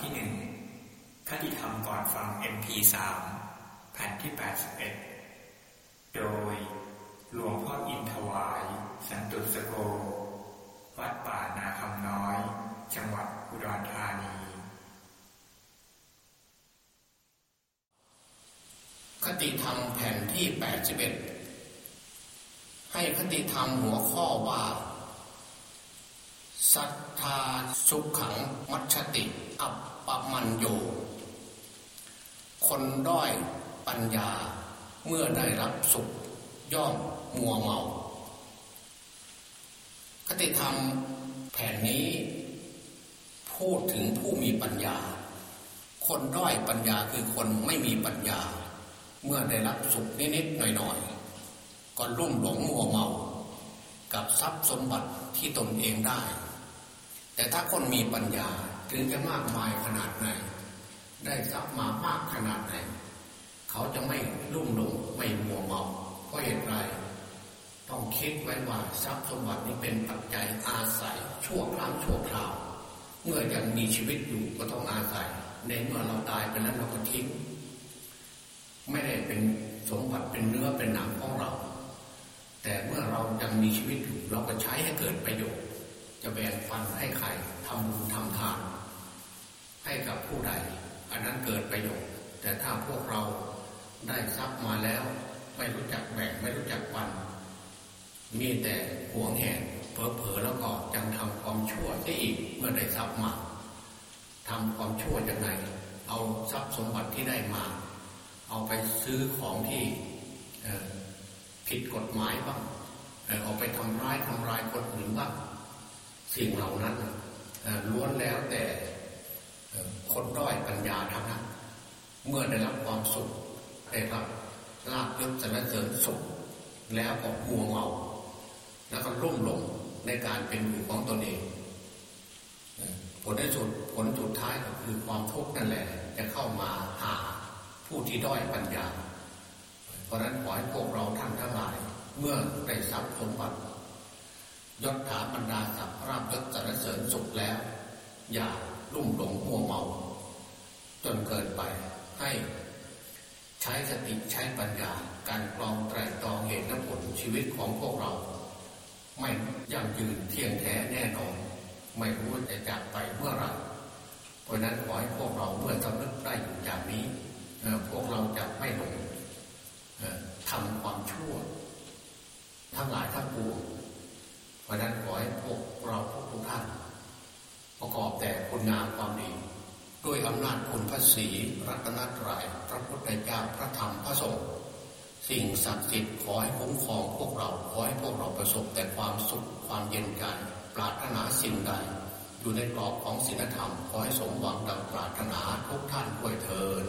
ที่หนึ่งคติธรรมก่อนฟัง MP3 แผ่นที่ 81 โดยหลวงพ่ออินทวาย สันตุสโก วัดป่านาคำน้อย จังหวัดอุดรธานี คติธรรมแผ่นที่ 81 ให้คติธรรมหัวข้อว่า ศรัทธาสุขขังมัชติ อัปปมันโย คนด้อยปัญญาเมื่อได้รับสุข ย่อมมัวเมา คติธรรมแผ่นนี้ พูดถึงผู้มีปัญญา คนด้อยปัญญาคือคนไม่มีปัญญา เมื่อได้รับสุขนิดๆหน่อยๆก็รุ่มหลงมัวเมา กับทรัพย์สมบัติที่ตนเองได้ แต่ถ้าคนมีปัญญาถึงจะมากมายขนาดไหน ได้ทรัพย์มามากขนาดไหน เขาจะไม่ลุ่มหลงไม่มัวเมาเพราะเหตุไร ต้องคิดไว้ว่าทรัพย์สมบัตินี้เป็นปัจจัยอาศัยชั่วครั้งชั่วคราว เมื่อยังมีชีวิตอยู่ก็ต้องอาศัย ในเมื่อเราตายไปแล้วเราก็ทิ้งไม่ได้เป็นสมบัติเป็นเนื้อเป็นหนังของเรา แต่เมื่อเรายังมีชีวิตอยู่เราก็ใช้ให้เกิดประโยชน์ จะแบ่งปันให้ใครทำบุญทำทาน ให้กับผู้ใด อันนั้นเกิดประโยชน์ แต่ถ้าพวกเราได้ทรัพย์มาแล้ว ไม่รู้จักแบ่งไม่รู้จักปัน มีแต่หวงแหนเผลอๆแล้วก็ยังทำความชั่วได้อีกเมื่อได้ทรัพย์มาทำความชั่วยังไงเอาทรัพย์สมบัติที่ได้มา เอาไปซื้อของที่ผิดกฎหมายบ้างเอาไปทำร้ายทำลายคนอื่นบ้าง สิ่งเหล่านั้นล้วนแล้วแต่คนด้อยปัญญาทั้งนั้นเมื่อได้รับความสุขได้รับลาบยศสรรเสริญสุขแล้วก็มัวเมาแล้วก็ร่มหลงในการเป็นอยู่ของตนเองผลในสุดผลสุดท้ายก็คือความทุกข์นั่นแหละ จะเข้ามาหาผู้ที่ด้อยปัญญา เพราะนั้นขอให้พวกเราท่านทั้งหลาย เมื่อได้ทรัพย์สมบัติ ยศถาบรรดาศักดิ์ราบยศสรรเสริญสุขแล้ว อย่าลุ่มหลงมัวเมา จนเกินไปให้ ใช้สติใช้ปัญญาการกรองไตรตรองเหตุและผลชีวิตของพวกเรา ไม่ยั่งยืนเที่ยงแท้แน่นอน ไม่รู้จะจากไปเมื่อไรเพราะนั้นขอให้พวกเราเมื่อสำนึกได้อยู่อย่างนี้พวกเราจะไม่หลงทำความชั่ว ทั้งหลายทั้งปวงเพ ราะนั้นขอให้พวกเราทุกท่าน ประกอบแต่คุณงามความดีด้วยอำนาจคุณพระศรีรัตนตรัยพระพุทธเจ้าพระธรรมพระสงฆ์สิ่งศักดิ์สิทธิ์ขอให้คุ้มครองพวกเราขอให้พวกเราประสบแต่ความสุขความเย็นใจปรารถนาสิ่งใดอยู่ในกรอบของศีลธรรม ขอให้สมหวังดังปรารถนาทุกท่านด้วยเถิด